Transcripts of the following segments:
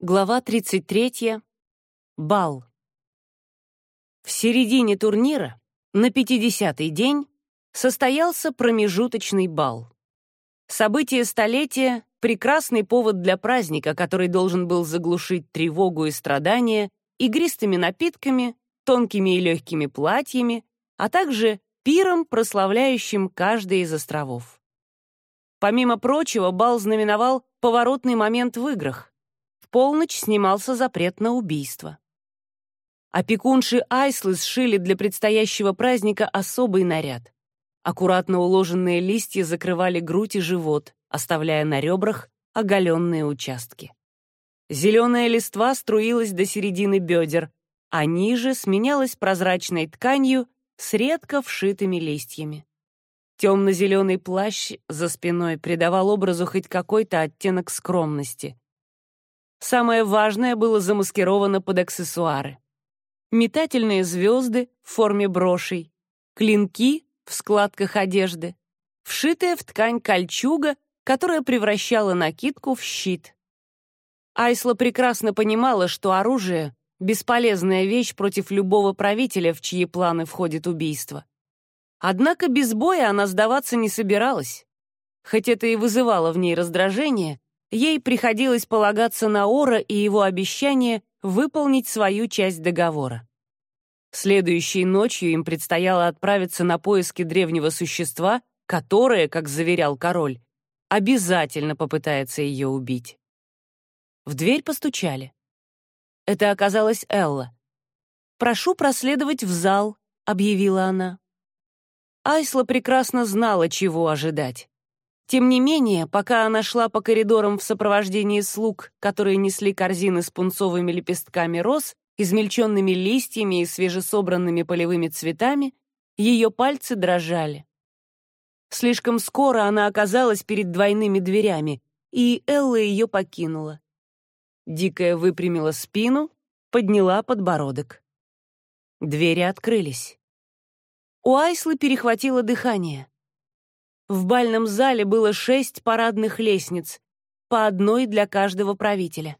Глава 33. Бал. В середине турнира, на 50-й день, состоялся промежуточный бал. Событие столетия — прекрасный повод для праздника, который должен был заглушить тревогу и страдания игристыми напитками, тонкими и легкими платьями, а также пиром, прославляющим каждый из островов. Помимо прочего, бал знаменовал поворотный момент в играх — полночь снимался запрет на убийство. Опекунши Айслы сшили для предстоящего праздника особый наряд. Аккуратно уложенные листья закрывали грудь и живот, оставляя на ребрах оголенные участки. Зеленая листва струилась до середины бедер, а ниже сменялась прозрачной тканью с редко вшитыми листьями. Темно-зеленый плащ за спиной придавал образу хоть какой-то оттенок скромности. Самое важное было замаскировано под аксессуары. Метательные звезды в форме брошей, клинки в складках одежды, вшитая в ткань кольчуга, которая превращала накидку в щит. Айсла прекрасно понимала, что оружие — бесполезная вещь против любого правителя, в чьи планы входит убийство. Однако без боя она сдаваться не собиралась. Хоть это и вызывало в ней раздражение, ей приходилось полагаться на Ора и его обещание выполнить свою часть договора. Следующей ночью им предстояло отправиться на поиски древнего существа, которое, как заверял король, обязательно попытается ее убить. В дверь постучали. Это оказалась Элла. «Прошу проследовать в зал», — объявила она. Айсла прекрасно знала, чего ожидать. Тем не менее, пока она шла по коридорам в сопровождении слуг, которые несли корзины с пунцовыми лепестками роз, измельченными листьями и свежесобранными полевыми цветами, ее пальцы дрожали. Слишком скоро она оказалась перед двойными дверями, и Элла ее покинула. Дикая выпрямила спину, подняла подбородок. Двери открылись. У Айслы перехватило дыхание. В бальном зале было шесть парадных лестниц, по одной для каждого правителя.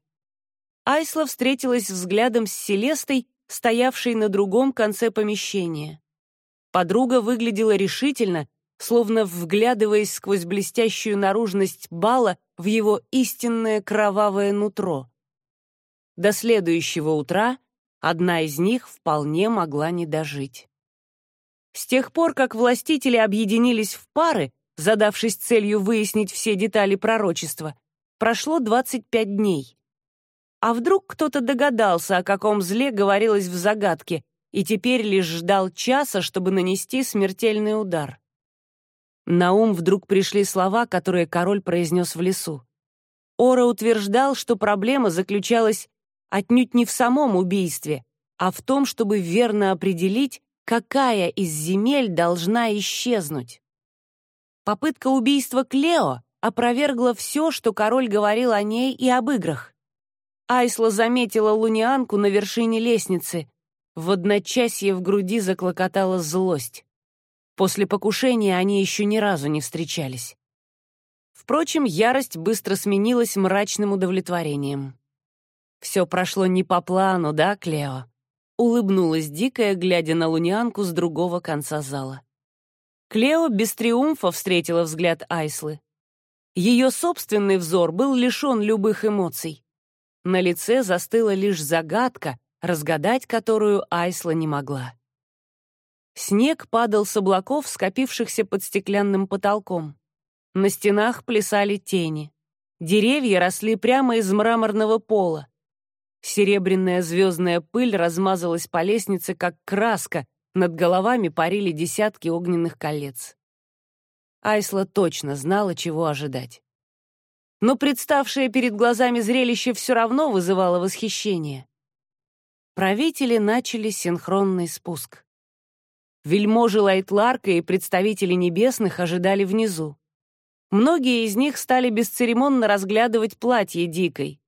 Айсла встретилась взглядом с Селестой, стоявшей на другом конце помещения. Подруга выглядела решительно, словно вглядываясь сквозь блестящую наружность бала в его истинное кровавое нутро. До следующего утра одна из них вполне могла не дожить. С тех пор, как властители объединились в пары, задавшись целью выяснить все детали пророчества, прошло 25 дней. А вдруг кто-то догадался, о каком зле говорилось в загадке, и теперь лишь ждал часа, чтобы нанести смертельный удар? На ум вдруг пришли слова, которые король произнес в лесу. Ора утверждал, что проблема заключалась отнюдь не в самом убийстве, а в том, чтобы верно определить, какая из земель должна исчезнуть. Попытка убийства Клео опровергла все, что король говорил о ней и об играх. Айсла заметила лунианку на вершине лестницы. В одночасье в груди заклокотала злость. После покушения они еще ни разу не встречались. Впрочем, ярость быстро сменилась мрачным удовлетворением. «Все прошло не по плану, да, Клео?» Улыбнулась дикая, глядя на лунианку с другого конца зала. Клео без триумфа встретила взгляд Айслы. Ее собственный взор был лишен любых эмоций. На лице застыла лишь загадка, разгадать которую Айсла не могла. Снег падал с облаков, скопившихся под стеклянным потолком. На стенах плясали тени. Деревья росли прямо из мраморного пола. Серебряная звездная пыль размазалась по лестнице, как краска, над головами парили десятки огненных колец. Айсла точно знала, чего ожидать. Но представшее перед глазами зрелище все равно вызывало восхищение. Правители начали синхронный спуск. Вельможи Лайтларка и представители небесных ожидали внизу. Многие из них стали бесцеремонно разглядывать платье Дикой.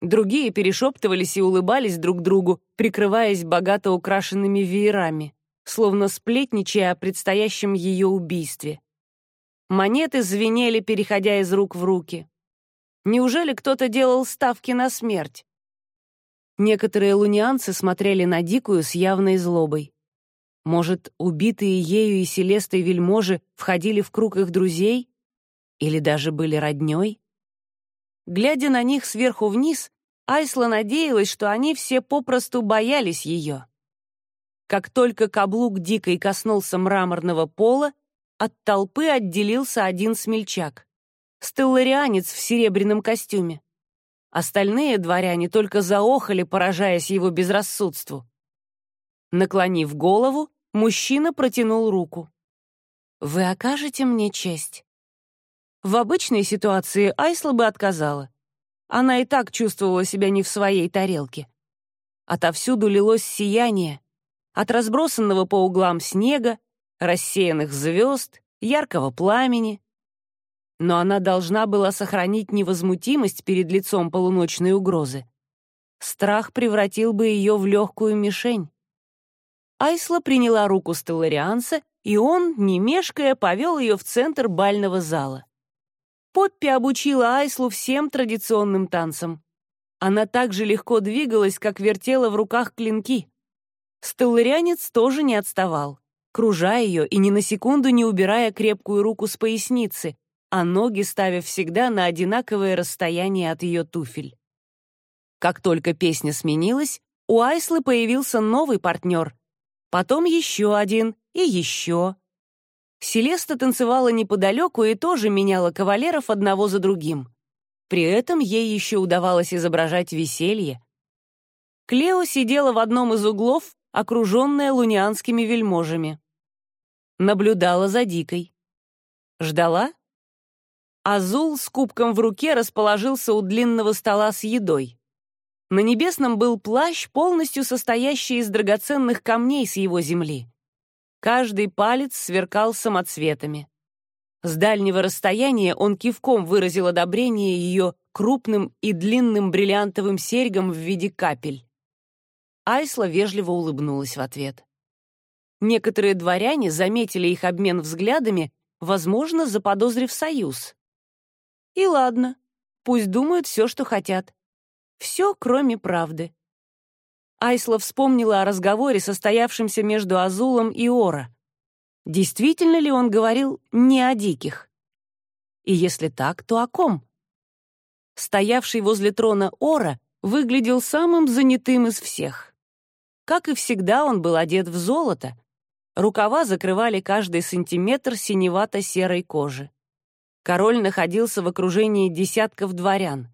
Другие перешептывались и улыбались друг другу, прикрываясь богато украшенными веерами, словно сплетничая о предстоящем ее убийстве. Монеты звенели, переходя из рук в руки. Неужели кто-то делал ставки на смерть? Некоторые лунианцы смотрели на Дикую с явной злобой. Может, убитые ею и Селестой вельможи входили в круг их друзей? Или даже были роднёй? Глядя на них сверху вниз, Айсла надеялась, что они все попросту боялись ее. Как только каблук Дикой коснулся мраморного пола, от толпы отделился один смельчак. Стелларианец в серебряном костюме. Остальные дворяне только заохали, поражаясь его безрассудству. Наклонив голову, мужчина протянул руку. «Вы окажете мне честь?» В обычной ситуации Айсла бы отказала. Она и так чувствовала себя не в своей тарелке. Отовсюду лилось сияние. От разбросанного по углам снега, рассеянных звезд, яркого пламени. Но она должна была сохранить невозмутимость перед лицом полуночной угрозы. Страх превратил бы ее в легкую мишень. Айсла приняла руку Стелларианса, и он, не мешкая, повел ее в центр бального зала. Поппи обучила Айслу всем традиционным танцам. Она так же легко двигалась, как вертела в руках клинки. Стелларианец тоже не отставал, кружа ее и ни на секунду не убирая крепкую руку с поясницы, а ноги ставя всегда на одинаковое расстояние от ее туфель. Как только песня сменилась, у Айслы появился новый партнер, потом еще один и еще. Селеста танцевала неподалеку и тоже меняла кавалеров одного за другим. При этом ей еще удавалось изображать веселье. Клео сидела в одном из углов, окруженная лунианскими вельможами. Наблюдала за Дикой. Ждала? Азул с кубком в руке расположился у длинного стола с едой. На небесном был плащ, полностью состоящий из драгоценных камней с его земли. Каждый палец сверкал самоцветами. С дальнего расстояния он кивком выразил одобрение ее крупным и длинным бриллиантовым серьгам в виде капель. Айсла вежливо улыбнулась в ответ. Некоторые дворяне заметили их обмен взглядами, возможно, заподозрив союз. И ладно, пусть думают все, что хотят. Все, кроме правды. Айсла вспомнила о разговоре, состоявшемся между Азулом и Ора. Действительно ли он говорил не о диких? И если так, то о ком? Стоявший возле трона Ора выглядел самым занятым из всех. Как и всегда, он был одет в золото. Рукава закрывали каждый сантиметр синевато-серой кожи. Король находился в окружении десятков дворян.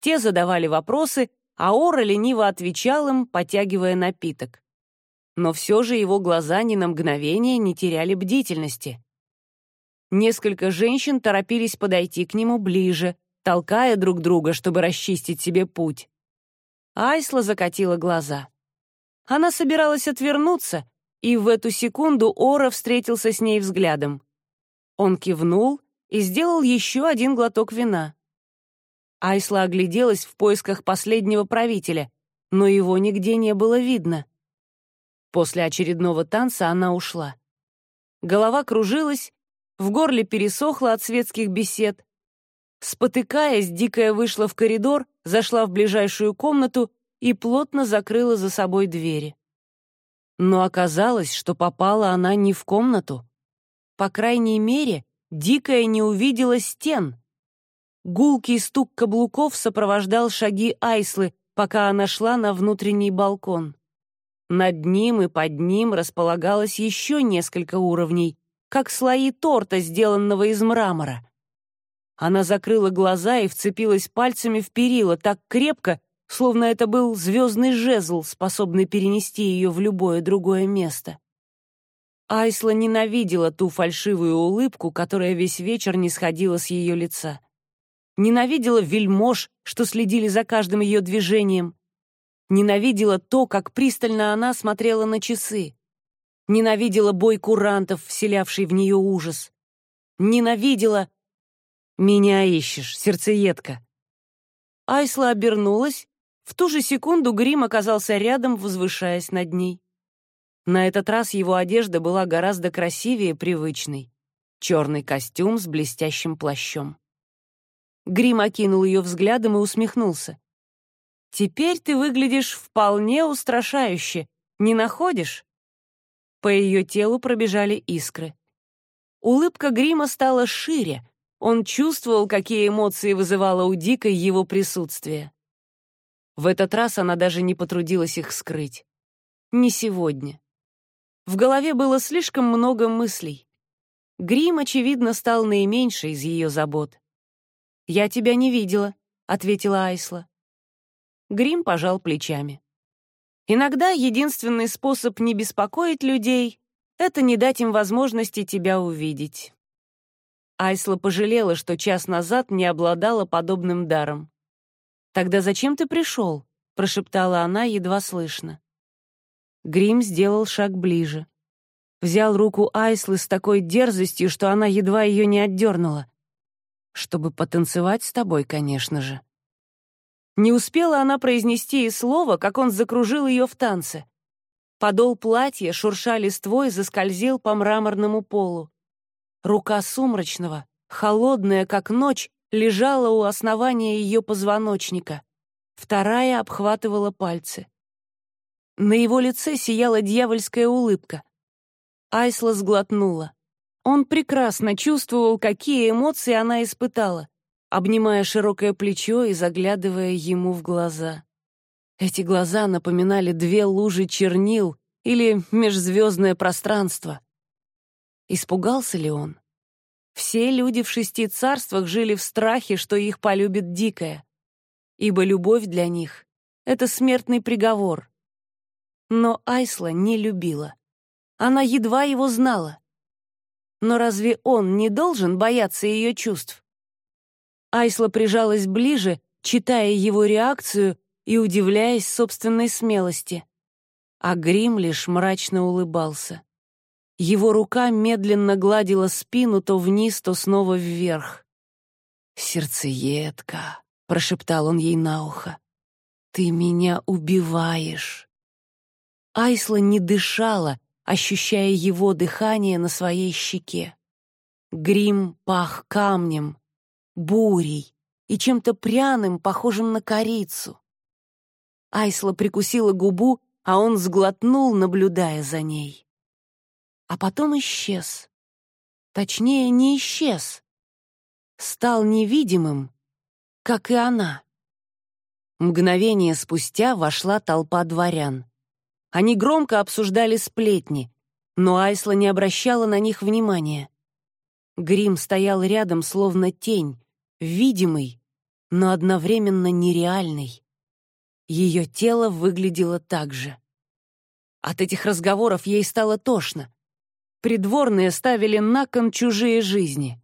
Те задавали вопросы, а Ора лениво отвечал им, потягивая напиток. Но все же его глаза ни на мгновение не теряли бдительности. Несколько женщин торопились подойти к нему ближе, толкая друг друга, чтобы расчистить себе путь. Айсла закатила глаза. Она собиралась отвернуться, и в эту секунду Ора встретился с ней взглядом. Он кивнул и сделал еще один глоток вина. Айсла огляделась в поисках последнего правителя, но его нигде не было видно. После очередного танца она ушла. Голова кружилась, в горле пересохло от светских бесед. Спотыкаясь, Дикая вышла в коридор, зашла в ближайшую комнату и плотно закрыла за собой двери. Но оказалось, что попала она не в комнату. По крайней мере, Дикая не увидела стен — Гулкий стук каблуков сопровождал шаги Айслы, пока она шла на внутренний балкон. Над ним и под ним располагалось еще несколько уровней, как слои торта, сделанного из мрамора. Она закрыла глаза и вцепилась пальцами в перила так крепко, словно это был звездный жезл, способный перенести ее в любое другое место. Айсла ненавидела ту фальшивую улыбку, которая весь вечер не сходила с ее лица ненавидела вельмож, что следили за каждым ее движением, ненавидела то, как пристально она смотрела на часы, ненавидела бой курантов, вселявший в нее ужас, ненавидела... «Меня ищешь, сердцеедка!» Айсла обернулась. В ту же секунду грим оказался рядом, возвышаясь над ней. На этот раз его одежда была гораздо красивее привычной. Черный костюм с блестящим плащом. Грим окинул ее взглядом и усмехнулся. «Теперь ты выглядишь вполне устрашающе, не находишь?» По ее телу пробежали искры. Улыбка Грима стала шире. Он чувствовал, какие эмоции вызывало у Дикой его присутствие. В этот раз она даже не потрудилась их скрыть. Не сегодня. В голове было слишком много мыслей. Грим, очевидно, стал наименьшей из ее забот. «Я тебя не видела», — ответила Айсла. Грим пожал плечами. «Иногда единственный способ не беспокоить людей — это не дать им возможности тебя увидеть». Айсла пожалела, что час назад не обладала подобным даром. «Тогда зачем ты пришел?» — прошептала она едва слышно. Грим сделал шаг ближе. Взял руку Айслы с такой дерзостью, что она едва ее не отдернула чтобы потанцевать с тобой, конечно же». Не успела она произнести и слова, как он закружил ее в танце. Подол платья, шурша листвой, заскользил по мраморному полу. Рука сумрачного, холодная, как ночь, лежала у основания ее позвоночника. Вторая обхватывала пальцы. На его лице сияла дьявольская улыбка. Айсла сглотнула. Он прекрасно чувствовал, какие эмоции она испытала, обнимая широкое плечо и заглядывая ему в глаза. Эти глаза напоминали две лужи чернил или межзвездное пространство. Испугался ли он? Все люди в шести царствах жили в страхе, что их полюбит дикая, ибо любовь для них — это смертный приговор. Но Айсла не любила. Она едва его знала. Но разве он не должен бояться ее чувств? Айсла прижалась ближе, читая его реакцию и удивляясь собственной смелости. А Грим лишь мрачно улыбался. Его рука медленно гладила спину то вниз, то снова вверх. «Сердцеедка», — прошептал он ей на ухо, — «ты меня убиваешь». Айсла не дышала, ощущая его дыхание на своей щеке. Грим пах камнем, бурей и чем-то пряным, похожим на корицу. Айсла прикусила губу, а он сглотнул, наблюдая за ней. А потом исчез. Точнее, не исчез. Стал невидимым, как и она. Мгновение спустя вошла толпа дворян. Они громко обсуждали сплетни, но Айсла не обращала на них внимания. Грим стоял рядом, словно тень, видимый, но одновременно нереальный. Ее тело выглядело так же. От этих разговоров ей стало тошно. Придворные ставили на кон чужие жизни.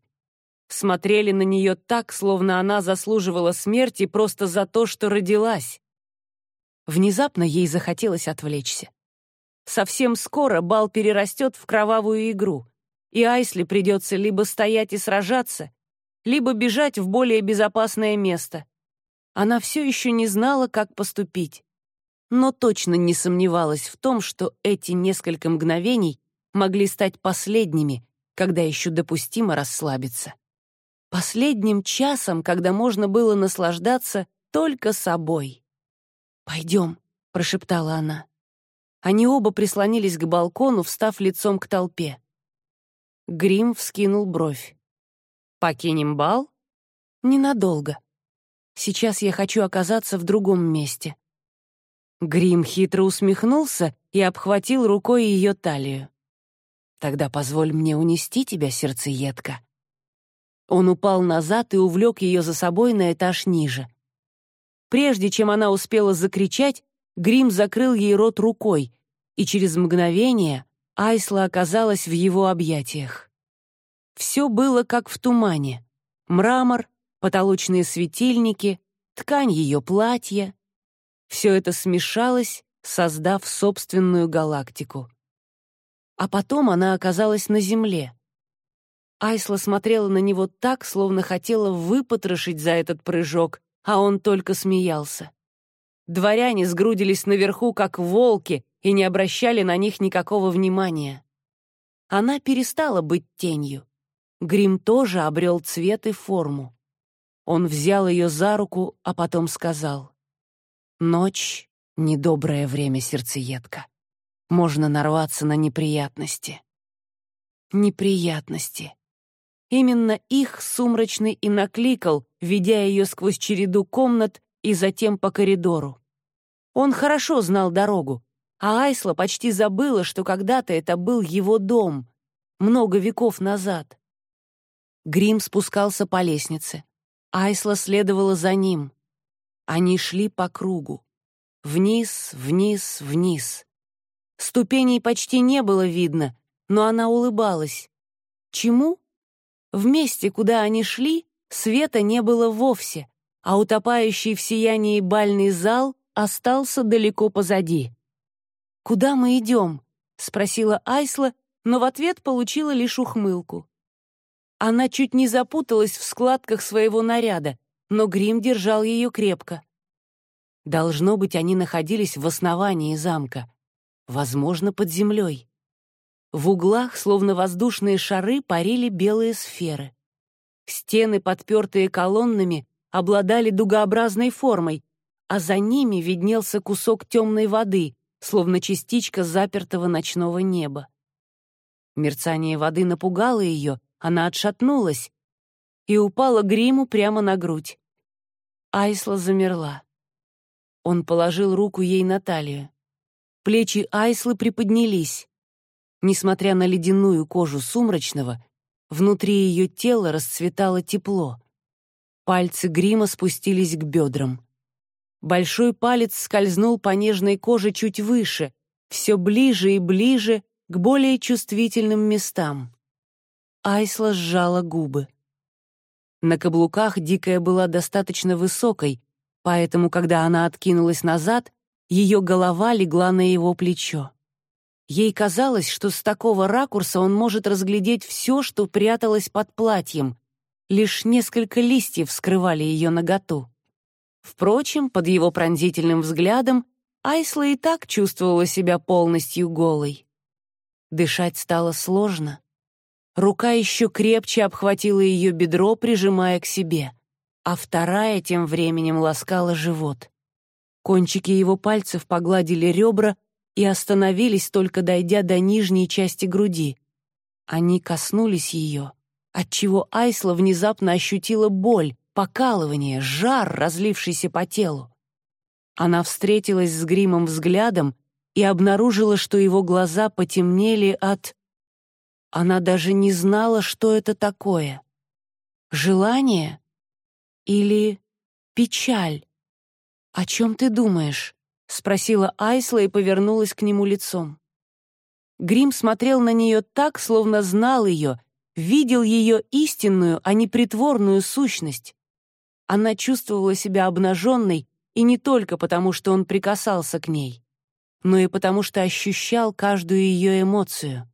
Смотрели на нее так, словно она заслуживала смерти просто за то, что родилась. Внезапно ей захотелось отвлечься. Совсем скоро бал перерастет в кровавую игру, и Айсли придется либо стоять и сражаться, либо бежать в более безопасное место. Она все еще не знала, как поступить, но точно не сомневалась в том, что эти несколько мгновений могли стать последними, когда еще допустимо расслабиться. Последним часом, когда можно было наслаждаться только собой. «Пойдем», — прошептала она. Они оба прислонились к балкону, встав лицом к толпе. Грим вскинул бровь. «Покинем бал?» «Ненадолго. Сейчас я хочу оказаться в другом месте». Грим хитро усмехнулся и обхватил рукой ее талию. «Тогда позволь мне унести тебя, сердцеедка». Он упал назад и увлек ее за собой на этаж ниже. Прежде чем она успела закричать, Грим закрыл ей рот рукой, и через мгновение Айсла оказалась в его объятиях. Все было как в тумане. Мрамор, потолочные светильники, ткань ее платья. Все это смешалось, создав собственную галактику. А потом она оказалась на Земле. Айсла смотрела на него так, словно хотела выпотрошить за этот прыжок, а он только смеялся. Дворяне сгрудились наверху, как волки, и не обращали на них никакого внимания. Она перестала быть тенью. Грим тоже обрел цвет и форму. Он взял ее за руку, а потом сказал. «Ночь — недоброе время, сердцеедка. Можно нарваться на неприятности». Неприятности. Именно их сумрачный и накликал, ведя ее сквозь череду комнат и затем по коридору. Он хорошо знал дорогу, а Айсла почти забыла, что когда-то это был его дом, много веков назад. Грим спускался по лестнице. Айсла следовала за ним. Они шли по кругу. Вниз, вниз, вниз. Ступеней почти не было видно, но она улыбалась. Чему? В месте, куда они шли, света не было вовсе, а утопающий в сиянии бальный зал остался далеко позади. «Куда мы идем?» — спросила Айсла, но в ответ получила лишь ухмылку. Она чуть не запуталась в складках своего наряда, но грим держал ее крепко. Должно быть, они находились в основании замка, возможно, под землей. В углах, словно воздушные шары, парили белые сферы. Стены, подпертые колоннами, обладали дугообразной формой, а за ними виднелся кусок темной воды, словно частичка запертого ночного неба. Мерцание воды напугало ее, она отшатнулась и упала гриму прямо на грудь. Айсла замерла. Он положил руку ей на талию. Плечи Айслы приподнялись. Несмотря на ледяную кожу сумрачного, внутри ее тела расцветало тепло. Пальцы грима спустились к бедрам. Большой палец скользнул по нежной коже чуть выше, все ближе и ближе к более чувствительным местам. Айсла сжала губы. На каблуках Дикая была достаточно высокой, поэтому, когда она откинулась назад, ее голова легла на его плечо. Ей казалось, что с такого ракурса он может разглядеть все, что пряталось под платьем. Лишь несколько листьев скрывали ее наготу. Впрочем, под его пронзительным взглядом Айсла и так чувствовала себя полностью голой. Дышать стало сложно. Рука еще крепче обхватила ее бедро, прижимая к себе, а вторая тем временем ласкала живот. Кончики его пальцев погладили ребра, и остановились, только дойдя до нижней части груди. Они коснулись ее, отчего Айсла внезапно ощутила боль, покалывание, жар, разлившийся по телу. Она встретилась с Гримом взглядом и обнаружила, что его глаза потемнели от... Она даже не знала, что это такое. Желание или печаль? О чем ты думаешь? — спросила Айсла и повернулась к нему лицом. Грим смотрел на нее так, словно знал ее, видел ее истинную, а не притворную сущность. Она чувствовала себя обнаженной и не только потому, что он прикасался к ней, но и потому, что ощущал каждую ее эмоцию.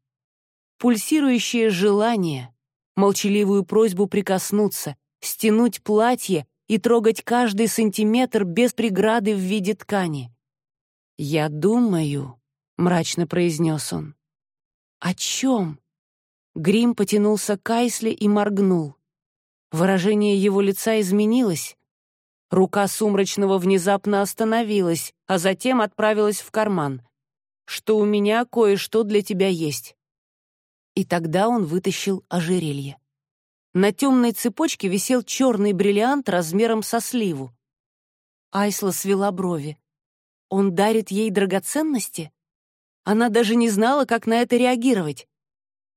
Пульсирующее желание, молчаливую просьбу прикоснуться, стянуть платье и трогать каждый сантиметр без преграды в виде ткани. «Я думаю», — мрачно произнес он. «О чем?» Грим потянулся к Айсле и моргнул. Выражение его лица изменилось. Рука сумрачного внезапно остановилась, а затем отправилась в карман. «Что у меня кое-что для тебя есть». И тогда он вытащил ожерелье. На темной цепочке висел черный бриллиант размером со сливу. Айсла свела брови. Он дарит ей драгоценности? Она даже не знала, как на это реагировать.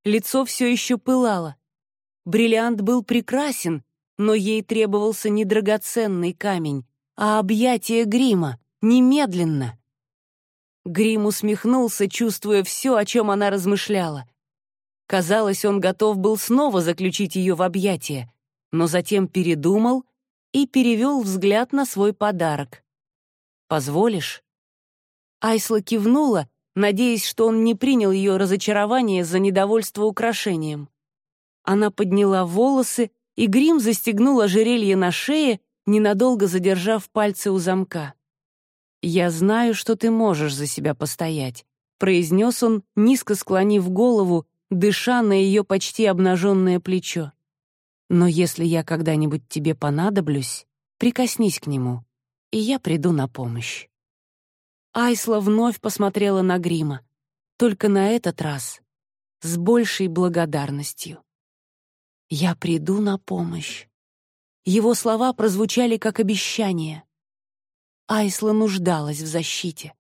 Лицо все еще пылало. Бриллиант был прекрасен, но ей требовался не драгоценный камень, а объятие грима, немедленно. Грим усмехнулся, чувствуя все, о чем она размышляла. Казалось, он готов был снова заключить ее в объятия, но затем передумал и перевел взгляд на свой подарок. Позволишь?» Айсла кивнула, надеясь, что он не принял ее разочарование за недовольство украшением. Она подняла волосы, и грим застегнул ожерелье на шее, ненадолго задержав пальцы у замка. «Я знаю, что ты можешь за себя постоять», — произнес он, низко склонив голову, дыша на ее почти обнаженное плечо. Но если я когда-нибудь тебе понадоблюсь, прикоснись к нему, и я приду на помощь». Айсла вновь посмотрела на грима, только на этот раз с большей благодарностью. «Я приду на помощь». Его слова прозвучали как обещание. Айсла нуждалась в защите.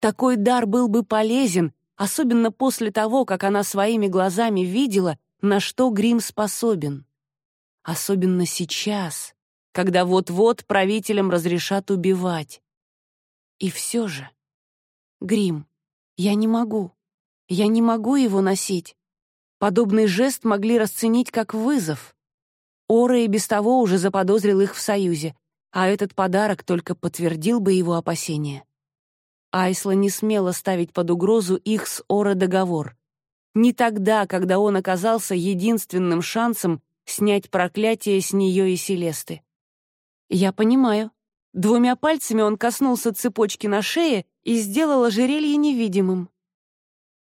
Такой дар был бы полезен, особенно после того, как она своими глазами видела, на что грим способен. Особенно сейчас, когда вот-вот правителям разрешат убивать. И все же... Грим, я не могу. Я не могу его носить. Подобный жест могли расценить как вызов. Ора и без того уже заподозрил их в союзе, а этот подарок только подтвердил бы его опасения. Айсла не смела ставить под угрозу их с Ора договор. Не тогда, когда он оказался единственным шансом снять проклятие с нее и Селесты. «Я понимаю». Двумя пальцами он коснулся цепочки на шее и сделал ожерелье невидимым.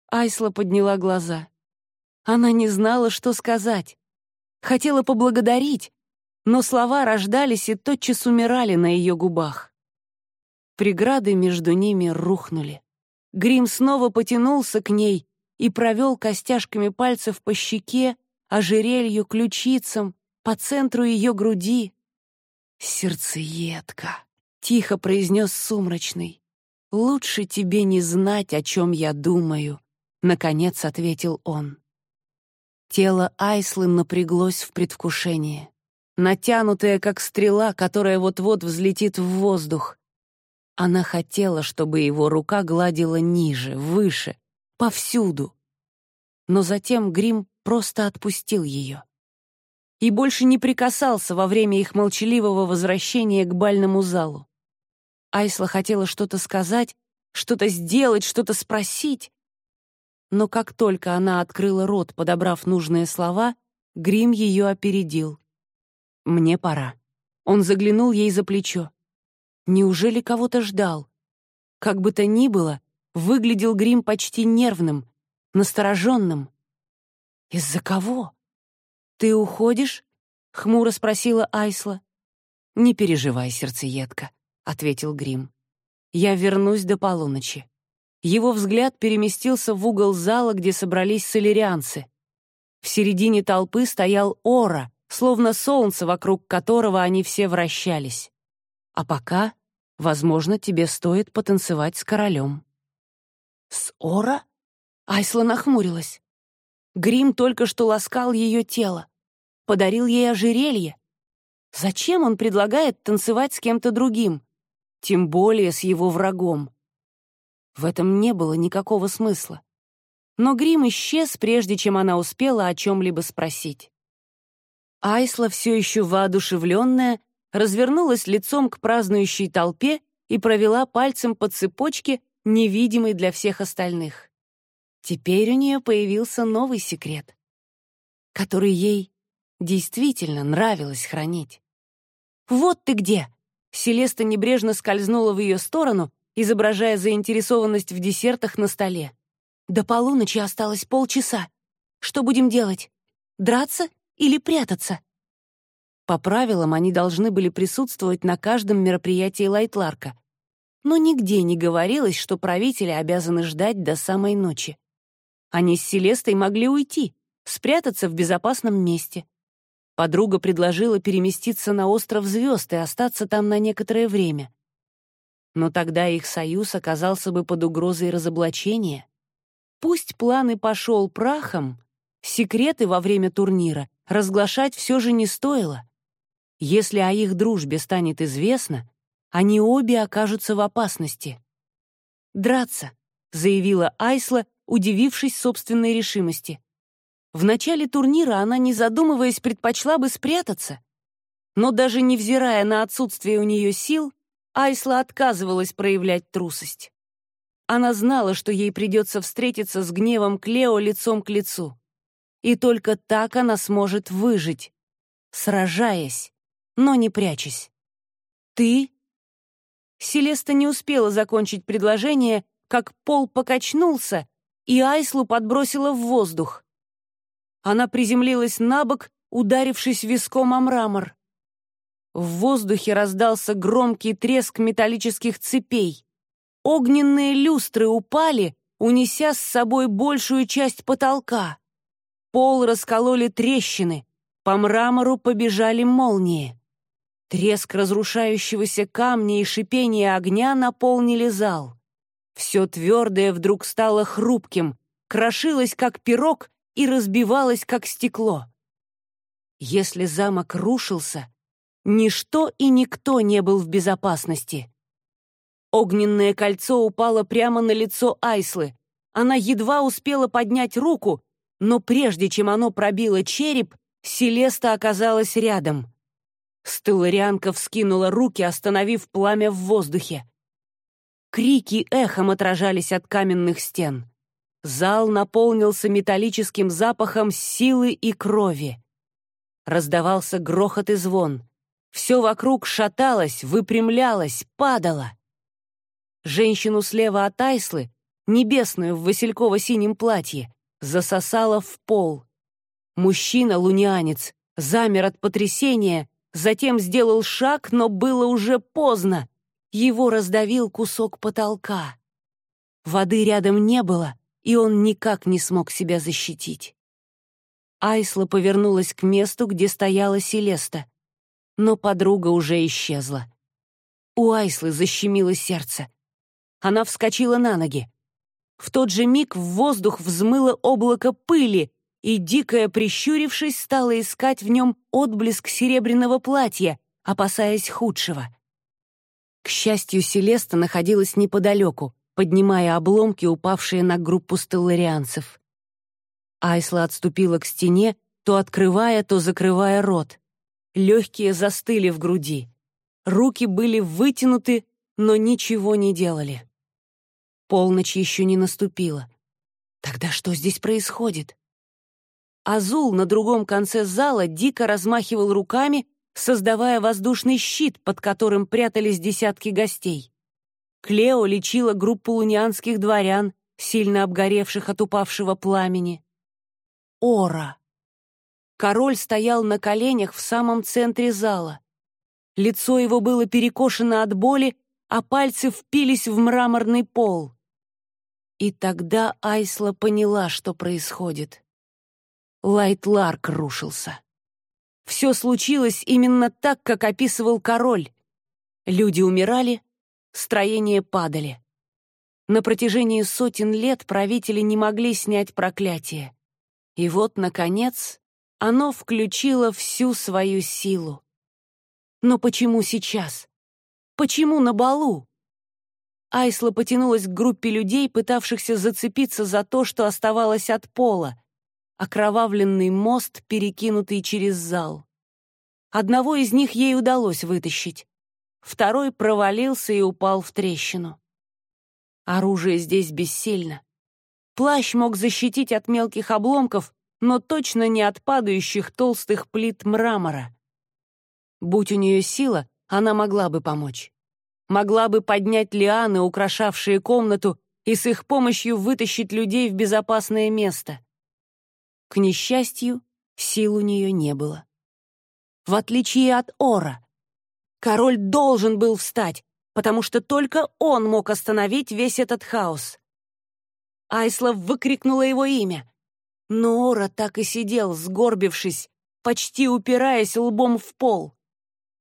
Айсла подняла глаза. Она не знала, что сказать. Хотела поблагодарить, но слова рождались и тотчас умирали на ее губах. Преграды между ними рухнули. Грим снова потянулся к ней и провел костяшками пальцев по щеке, ожерелью, ключицам, по центру ее груди. «Сердцеедка», — тихо произнес сумрачный. «Лучше тебе не знать, о чем я думаю», — наконец ответил он. Тело Айслы напряглось в предвкушении, натянутое, как стрела, которая вот-вот взлетит в воздух. Она хотела, чтобы его рука гладила ниже, выше, повсюду. Но затем Грим просто отпустил ее и больше не прикасался во время их молчаливого возвращения к бальному залу. Айсла хотела что-то сказать, что-то сделать, что-то спросить. Но как только она открыла рот, подобрав нужные слова, Грим ее опередил. «Мне пора». Он заглянул ей за плечо. Неужели кого-то ждал? Как бы то ни было, выглядел Грим почти нервным, настороженным. «Из-за кого?» «Ты уходишь?» — хмуро спросила Айсла. «Не переживай, сердцеедка», — ответил Грим. «Я вернусь до полуночи». Его взгляд переместился в угол зала, где собрались солерианцы. В середине толпы стоял Ора, словно солнце, вокруг которого они все вращались. А пока, возможно, тебе стоит потанцевать с королем. «С Ора?» Айсла нахмурилась. Грим только что ласкал ее тело подарил ей ожерелье. Зачем он предлагает танцевать с кем-то другим? Тем более с его врагом. В этом не было никакого смысла. Но грим исчез, прежде чем она успела о чем-либо спросить. Айсла, все еще воодушевленная, развернулась лицом к празднующей толпе и провела пальцем по цепочке, невидимой для всех остальных. Теперь у нее появился новый секрет, который ей действительно нравилось хранить. «Вот ты где!» Селеста небрежно скользнула в ее сторону, изображая заинтересованность в десертах на столе. «До полуночи осталось полчаса. Что будем делать? Драться или прятаться?» По правилам, они должны были присутствовать на каждом мероприятии Лайтларка. Но нигде не говорилось, что правители обязаны ждать до самой ночи. Они с Селестой могли уйти, спрятаться в безопасном месте. Подруга предложила переместиться на остров звезд и остаться там на некоторое время. Но тогда их союз оказался бы под угрозой разоблачения. Пусть план и пошел прахом, секреты во время турнира разглашать все же не стоило. Если о их дружбе станет известно, они обе окажутся в опасности. «Драться», — заявила Айсла, удивившись собственной решимости. В начале турнира она, не задумываясь, предпочла бы спрятаться. Но даже невзирая на отсутствие у нее сил, Айсла отказывалась проявлять трусость. Она знала, что ей придется встретиться с гневом Клео лицом к лицу. И только так она сможет выжить, сражаясь, но не прячась. «Ты?» Селеста не успела закончить предложение, как пол покачнулся, и Айслу подбросила в воздух. Она приземлилась на бок, ударившись виском о мрамор. В воздухе раздался громкий треск металлических цепей. Огненные люстры упали, унеся с собой большую часть потолка. Пол раскололи трещины, по мрамору побежали молнии. Треск разрушающегося камня и шипение огня наполнили зал. Все твердое вдруг стало хрупким, крошилось, как пирог, и разбивалось, как стекло. Если замок рушился, ничто и никто не был в безопасности. Огненное кольцо упало прямо на лицо Айслы. Она едва успела поднять руку, но прежде чем оно пробило череп, Селеста оказалась рядом. Стелларианка вскинула руки, остановив пламя в воздухе. Крики эхом отражались от каменных стен. Зал наполнился металлическим запахом силы и крови. Раздавался грохот и звон. Все вокруг шаталось, выпрямлялось, падало. Женщину слева от Айслы, небесную в васильково-синем платье, засосало в пол. Мужчина, лунианец, замер от потрясения, затем сделал шаг, но было уже поздно. Его раздавил кусок потолка. Воды рядом не было, и он никак не смог себя защитить. Айсла повернулась к месту, где стояла Селеста. Но подруга уже исчезла. У Айслы защемило сердце. Она вскочила на ноги. В тот же миг в воздух взмыло облако пыли, и, дикая прищурившись, стала искать в нем отблеск серебряного платья, опасаясь худшего. К счастью, Селеста находилась неподалеку, поднимая обломки, упавшие на группу стелларианцев. Айсла отступила к стене, то открывая, то закрывая рот. Легкие застыли в груди. Руки были вытянуты, но ничего не делали. Полночь еще не наступила. Тогда что здесь происходит? Азул на другом конце зала дико размахивал руками, создавая воздушный щит, под которым прятались десятки гостей. Клео лечила группу лунианских дворян, сильно обгоревших от упавшего пламени. Ора. Король стоял на коленях в самом центре зала. Лицо его было перекошено от боли, а пальцы впились в мраморный пол. И тогда Айсла поняла, что происходит. Лайтларк рушился. Все случилось именно так, как описывал король. Люди умирали, строения падали. На протяжении сотен лет правители не могли снять проклятие. И вот, наконец, оно включило всю свою силу. Но почему сейчас? Почему на балу? Айсла потянулась к группе людей, пытавшихся зацепиться за то, что оставалось от пола. Окровавленный мост, перекинутый через зал. Одного из них ей удалось вытащить второй провалился и упал в трещину. Оружие здесь бессильно. Плащ мог защитить от мелких обломков, но точно не от падающих толстых плит мрамора. Будь у нее сила, она могла бы помочь. Могла бы поднять лианы, украшавшие комнату, и с их помощью вытащить людей в безопасное место. К несчастью, сил у нее не было. В отличие от Ора, Король должен был встать, потому что только он мог остановить весь этот хаос. Айслав выкрикнула его имя. Но Ора так и сидел, сгорбившись, почти упираясь лбом в пол.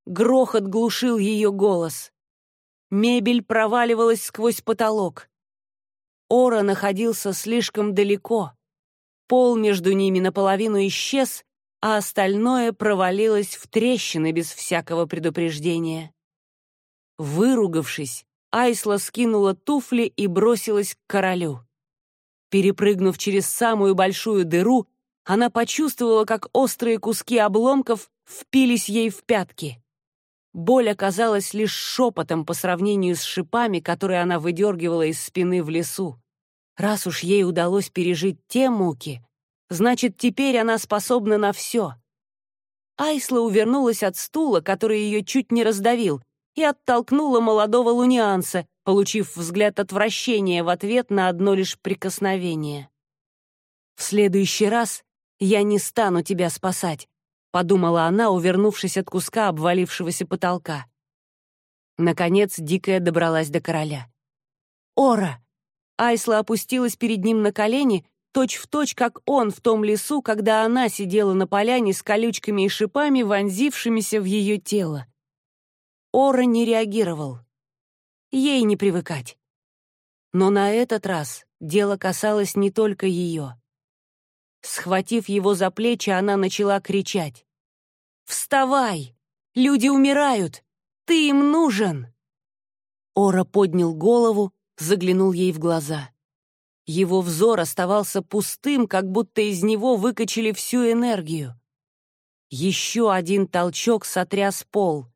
Грохот глушил ее голос. Мебель проваливалась сквозь потолок. Ора находился слишком далеко. Пол между ними наполовину исчез, а остальное провалилось в трещины без всякого предупреждения. Выругавшись, Айсла скинула туфли и бросилась к королю. Перепрыгнув через самую большую дыру, она почувствовала, как острые куски обломков впились ей в пятки. Боль оказалась лишь шепотом по сравнению с шипами, которые она выдергивала из спины в лесу. Раз уж ей удалось пережить те муки, Значит, теперь она способна на все. Айсла увернулась от стула, который ее чуть не раздавил, и оттолкнула молодого лунианца, получив взгляд отвращения в ответ на одно лишь прикосновение. «В следующий раз я не стану тебя спасать. подумала она, увернувшись от куска обвалившегося потолка. Наконец Дикая добралась до короля. «Ора!» Айсла опустилась перед ним на колени, точь-в-точь, точь, как он в том лесу, когда она сидела на поляне с колючками и шипами, вонзившимися в ее тело. Ора не реагировал. Ей не привыкать. Но на этот раз дело касалось не только ее. Схватив его за плечи, она начала кричать. «Вставай! Люди умирают! Ты им нужен!» Ора поднял голову, заглянул ей в глаза. Его взор оставался пустым, как будто из него выкачали всю энергию. Еще один толчок сотряс пол.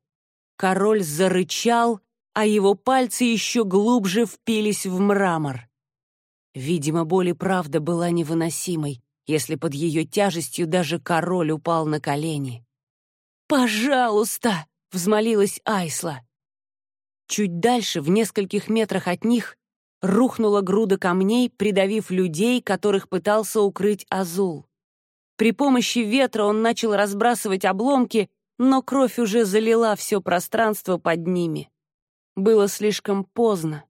Король зарычал, а его пальцы еще глубже впились в мрамор. Видимо, боль и правда была невыносимой, если под ее тяжестью даже король упал на колени. «Пожалуйста!» — взмолилась Айсла. Чуть дальше, в нескольких метрах от них, рухнула груда камней, придавив людей, которых пытался укрыть Азул. При помощи ветра он начал разбрасывать обломки, но кровь уже залила все пространство под ними. Было слишком поздно.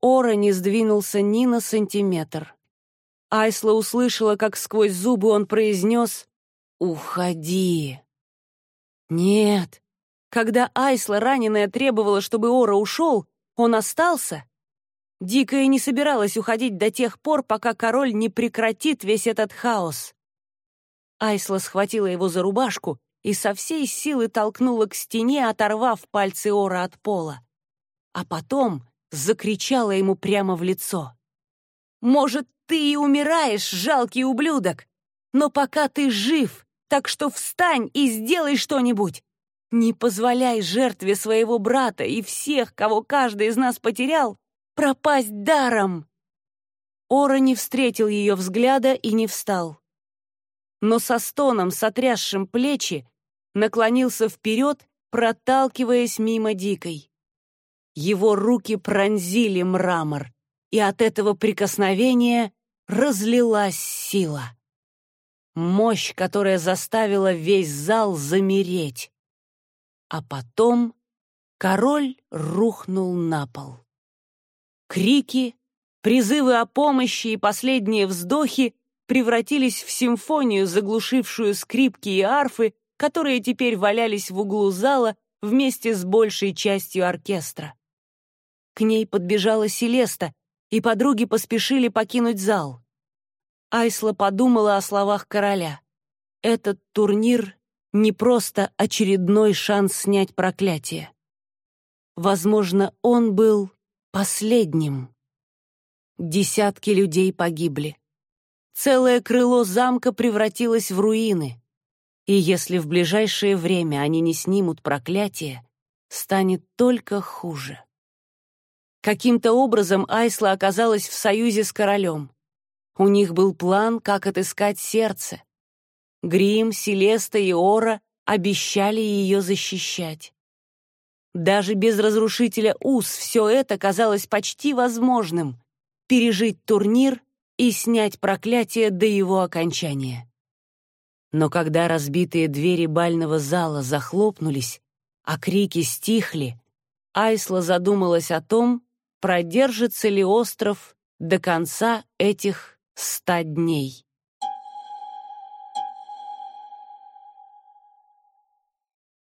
Ора не сдвинулся ни на сантиметр. Айсла услышала, как сквозь зубы он произнес «Уходи». Нет. Когда Айсла, раненая, требовала, чтобы Ора ушел, он остался. Дикая не собиралась уходить до тех пор, пока король не прекратит весь этот хаос. Айсла схватила его за рубашку и со всей силы толкнула к стене, оторвав пальцы Ора от пола. А потом закричала ему прямо в лицо. «Может, ты и умираешь, жалкий ублюдок, но пока ты жив, так что встань и сделай что-нибудь. Не позволяй жертве своего брата и всех, кого каждый из нас потерял, пропасть даром!» Ора не встретил ее взгляда и не встал. Но со стоном, сотрясшим плечи, наклонился вперед, проталкиваясь мимо Дикой. Его руки пронзили мрамор, и от этого прикосновения разлилась сила. Мощь, которая заставила весь зал замереть. А потом король рухнул на пол. Крики, призывы о помощи и последние вздохи превратились в симфонию, заглушившую скрипки и арфы, которые теперь валялись в углу зала вместе с большей частью оркестра. К ней подбежала Селеста, и подруги поспешили покинуть зал. Айсла подумала о словах короля. Этот турнир — не просто очередной шанс снять проклятие. Возможно, он был последним. Десятки людей погибли. Целое крыло замка превратилось в руины. И если в ближайшее время они не снимут проклятие, станет только хуже. Каким-то образом Айсла оказалась в союзе с королем. У них был план, как отыскать сердце. Грим, Селеста и Ора обещали ее защищать. Даже без разрушителя уз все это казалось почти возможным — пережить турнир и снять проклятие до его окончания. Но когда разбитые двери бального зала захлопнулись, а крики стихли, Айсла задумалась о том, продержится ли остров до конца этих ста дней.